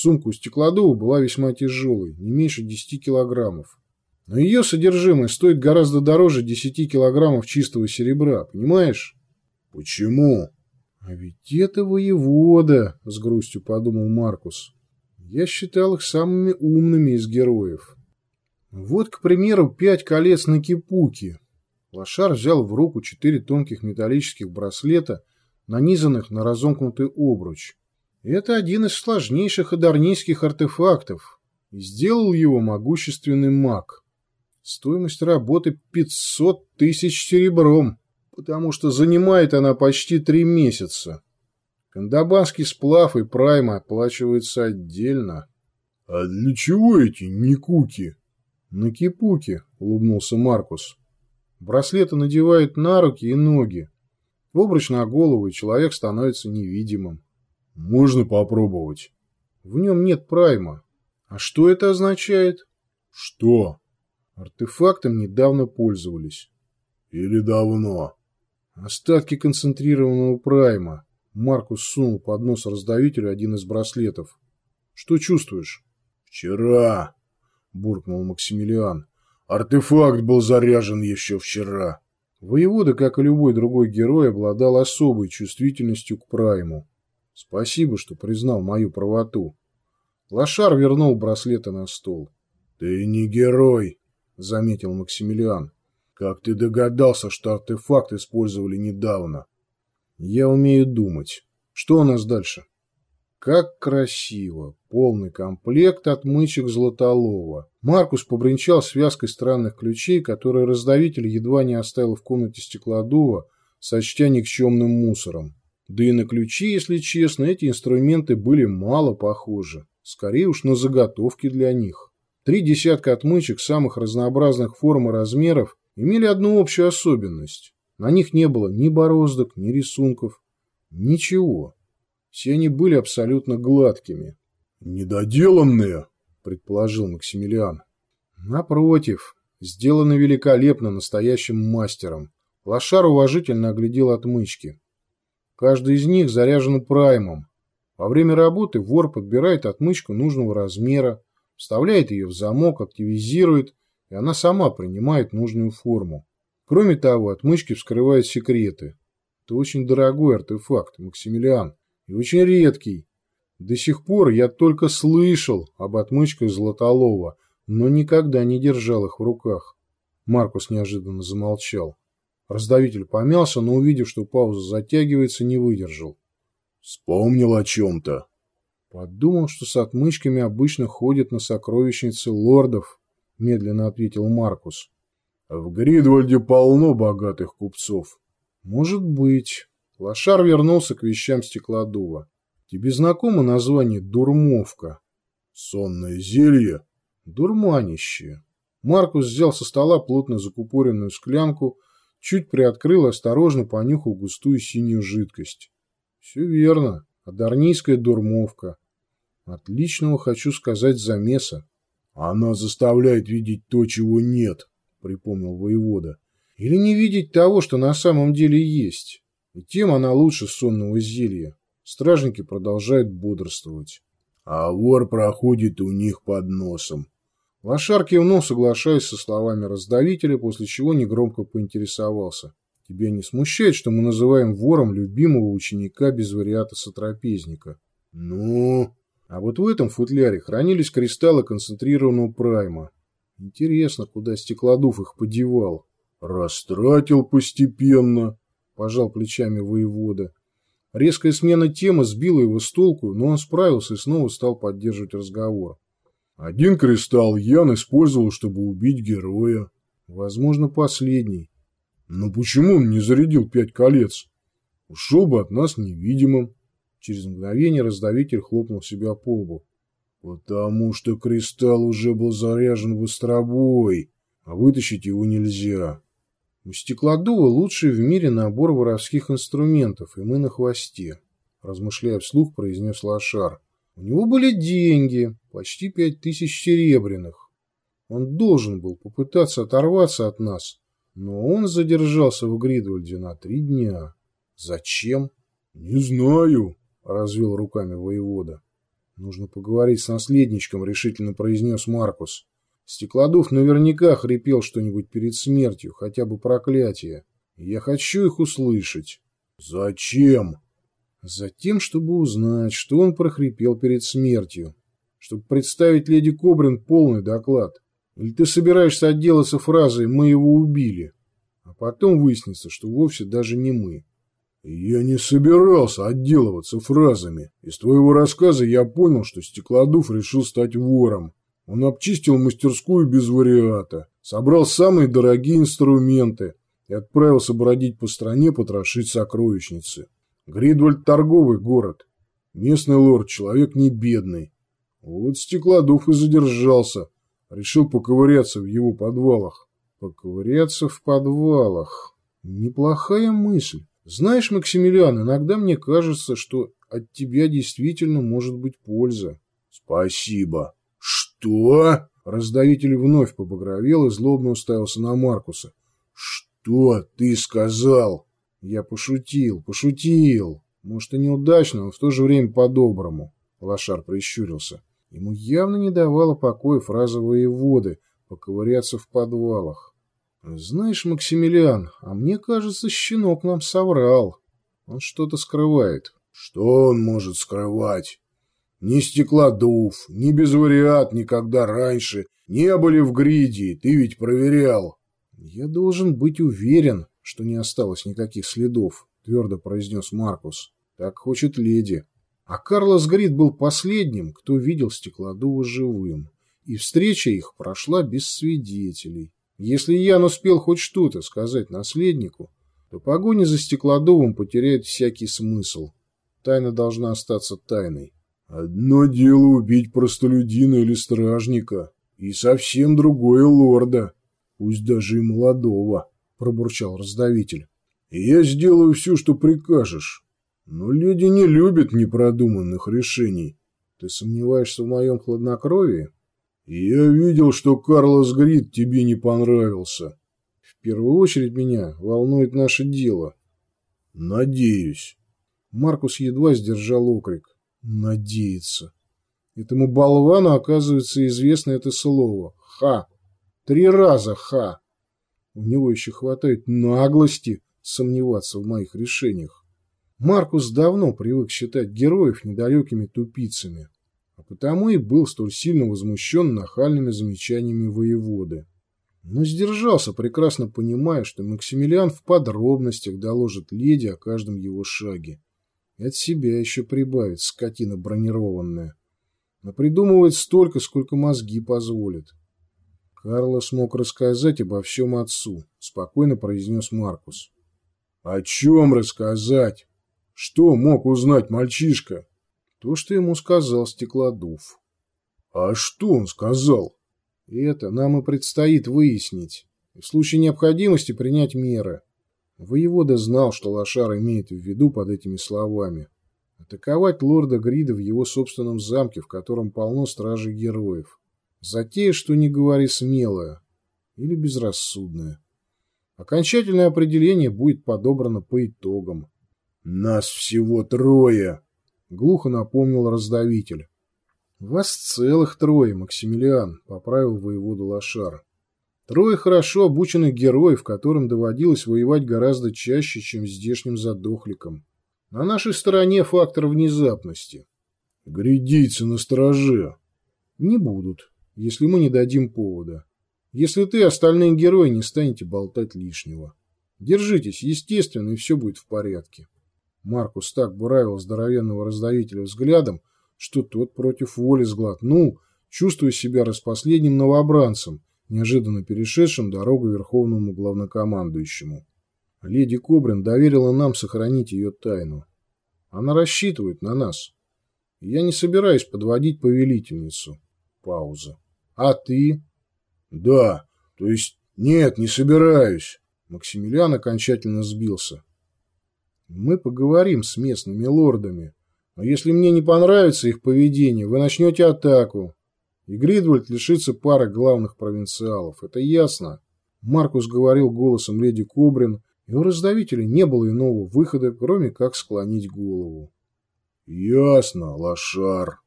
Сумка у Стеклодува была весьма тяжелой, не меньше 10 килограммов. Но ее содержимое стоит гораздо дороже 10 килограммов чистого серебра, понимаешь? Почему? А ведь это воевода, с грустью подумал Маркус. Я считал их самыми умными из героев. Вот, к примеру, пять колец на кипуке. Лошар взял в руку четыре тонких металлических браслета, нанизанных на разомкнутый обруч. Это один из сложнейших адарнийских артефактов, сделал его могущественный маг. Стоимость работы 500 тысяч серебром, потому что занимает она почти три месяца. Кандабанский сплав и прайма оплачиваются отдельно. — А для чего эти никуки? — На кипуке, — улыбнулся Маркус. Браслеты надевают на руки и ноги. Обруч на голову, и человек становится невидимым. — Можно попробовать. — В нем нет прайма. А что это означает? — Что? Артефактом недавно пользовались. — Или давно? — Остатки концентрированного прайма. Маркус сунул под нос раздавителю один из браслетов. «Что чувствуешь?» «Вчера», — буркнул Максимилиан. «Артефакт был заряжен еще вчера». Воевода, как и любой другой герой, обладал особой чувствительностью к прайму. Спасибо, что признал мою правоту. Лошар вернул браслеты на стол. «Ты не герой», — заметил Максимилиан. «Как ты догадался, что артефакт использовали недавно?» Я умею думать. Что у нас дальше? Как красиво. Полный комплект отмычек Златолова. Маркус побренчал связкой странных ключей, которые раздавитель едва не оставил в комнате стеклодува, сочтя никчемным мусором. Да и на ключи, если честно, эти инструменты были мало похожи. Скорее уж на заготовки для них. Три десятка отмычек самых разнообразных форм и размеров имели одну общую особенность. На них не было ни бороздок, ни рисунков, ничего. Все они были абсолютно гладкими. «Недоделанные», — предположил Максимилиан. «Напротив, сделаны великолепно настоящим мастером». Лошар уважительно оглядел отмычки. Каждый из них заряжен праймом. Во время работы вор подбирает отмычку нужного размера, вставляет ее в замок, активизирует, и она сама принимает нужную форму. Кроме того, отмычки вскрывают секреты. Это очень дорогой артефакт, Максимилиан, и очень редкий. До сих пор я только слышал об отмычках Златолова, но никогда не держал их в руках. Маркус неожиданно замолчал. Раздавитель помялся, но, увидев, что пауза затягивается, не выдержал. Вспомнил о чем-то. Подумал, что с отмычками обычно ходят на сокровищницы лордов, медленно ответил Маркус. В Гридвальде полно богатых купцов. Может быть. Лошар вернулся к вещам стеклодува. Тебе знакомо название «дурмовка»? Сонное зелье? Дурманище. Маркус взял со стола плотно закупоренную склянку, чуть приоткрыл и осторожно понюхал густую синюю жидкость. Все верно. Адарнийская дурмовка. Отличного, хочу сказать, замеса. Она заставляет видеть то, чего нет, — припомнил воевода. «Или не видеть того, что на самом деле есть. И тем она лучше сонного зелья. Стражники продолжают бодрствовать». «А вор проходит у них под носом». Лошар кивнул, соглашаясь со словами раздавителя, после чего негромко поинтересовался. «Тебя не смущает, что мы называем вором любимого ученика без вариата сотрапезника?» «Ну...» А вот в этом футляре хранились кристаллы концентрированного прайма. Интересно, куда Стеклодув их подевал. Растратил постепенно, пожал плечами воевода. Резкая смена темы сбила его с толку, но он справился и снова стал поддерживать разговор. Один кристалл Ян использовал, чтобы убить героя. Возможно, последний. Но почему он не зарядил пять колец? Ушел бы от нас невидимым. Через мгновение раздавитель хлопнул себя по лбу. Потому что кристалл уже был заряжен быстробой, а вытащить его нельзя. У стеклодува лучший в мире набор воровских инструментов, и мы на хвосте, размышляя вслух, произнес Лошар. У него были деньги, почти пять тысяч серебряных. Он должен был попытаться оторваться от нас, но он задержался в Гридвальде на три дня. Зачем? Не знаю, развел руками воевода. Нужно поговорить с наследничком, решительно произнес Маркус. Стеклодув наверняка хрипел что-нибудь перед смертью, хотя бы проклятие. Я хочу их услышать. Зачем? Затем, чтобы узнать, что он прохрипел перед смертью. Чтобы представить леди Кобрин полный доклад. Или ты собираешься отделаться фразой «мы его убили», а потом выяснится, что вовсе даже не мы. Я не собирался отделываться фразами. Из твоего рассказа я понял, что Стеклодув решил стать вором. Он обчистил мастерскую без вариата, собрал самые дорогие инструменты и отправился бродить по стране потрошить сокровищницы. Гридвальд – торговый город. Местный лорд – человек не бедный. Вот Стеклодув и задержался. Решил поковыряться в его подвалах. Поковыряться в подвалах. Неплохая мысль. Знаешь, Максимилиан, иногда мне кажется, что от тебя действительно может быть польза. Спасибо. Что? Раздавитель вновь побагровел и злобно уставился на Маркуса. Что ты сказал? Я пошутил, пошутил. Может, и неудачно, но в то же время по-доброму. Лошар прищурился. Ему явно не давала покоя фраза воеводы поковыряться в подвалах. Знаешь, Максимилиан, а мне кажется, щенок нам соврал. Он что-то скрывает. Что он может скрывать? Ни стеклодув, ни безвариат никогда раньше не были в гриде, ты ведь проверял. Я должен быть уверен, что не осталось никаких следов, твердо произнес Маркус. Так хочет леди. А Карлос Грид был последним, кто видел Стеклодува живым, и встреча их прошла без свидетелей. Если Ян успел хоть что-то сказать наследнику, то погоня за Стеклодувом потеряет всякий смысл. Тайна должна остаться тайной. Одно дело убить простолюдина или стражника, и совсем другое лорда, пусть даже и молодого, — пробурчал раздавитель. — Я сделаю все, что прикажешь, но люди не любят непродуманных решений. Ты сомневаешься в моем хладнокровии? Я видел, что Карлос Грид тебе не понравился. В первую очередь меня волнует наше дело. Надеюсь. Маркус едва сдержал окрик. Надеяться. Этому болвану, оказывается, известно это слово. Ха. Три раза ха. У него еще хватает наглости сомневаться в моих решениях. Маркус давно привык считать героев недалекими тупицами, а потому и был столь сильно возмущен нахальными замечаниями воеводы. Но сдержался, прекрасно понимая, что Максимилиан в подробностях доложит леди о каждом его шаге. И от себя еще прибавит, скотина бронированная. Но придумывает столько, сколько мозги позволят. Карло смог рассказать обо всем отцу, спокойно произнес Маркус. — О чем рассказать? Что мог узнать мальчишка? То, что ему сказал Стеклодув. А что он сказал? Это нам и предстоит выяснить. В случае необходимости принять меры. Воевода знал, что Лошар имеет в виду под этими словами. Атаковать лорда Грида в его собственном замке, в котором полно стражей героев. Затея, что не говори, смелая или безрассудная. Окончательное определение будет подобрано по итогам. «Нас всего трое», — глухо напомнил раздавитель. «Вас целых трое, Максимилиан», — поправил воеводу Лошар. «Трое хорошо обученных героев, которым доводилось воевать гораздо чаще, чем здешним задохликам. На нашей стороне фактор внезапности». «Грядицы на стороже». «Не будут, если мы не дадим повода. Если ты, остальные герои, не станете болтать лишнего. Держитесь, естественно, и все будет в порядке». Маркус так буравил здоровенного раздавителя взглядом, что тот против воли сглотнул, чувствуя себя распоследним новобранцем, неожиданно перешедшим дорогу верховному главнокомандующему. Леди Кобрин доверила нам сохранить ее тайну. Она рассчитывает на нас. Я не собираюсь подводить повелительницу. Пауза. А ты? Да, то есть нет, не собираюсь. Максимилиан окончательно сбился. Мы поговорим с местными лордами. Но если мне не понравится их поведение, вы начнете атаку. И Гридвальд лишится пары главных провинциалов. Это ясно. Маркус говорил голосом леди Кобрин, и у раздавителя не было иного выхода, кроме как склонить голову. «Ясно, лошар»,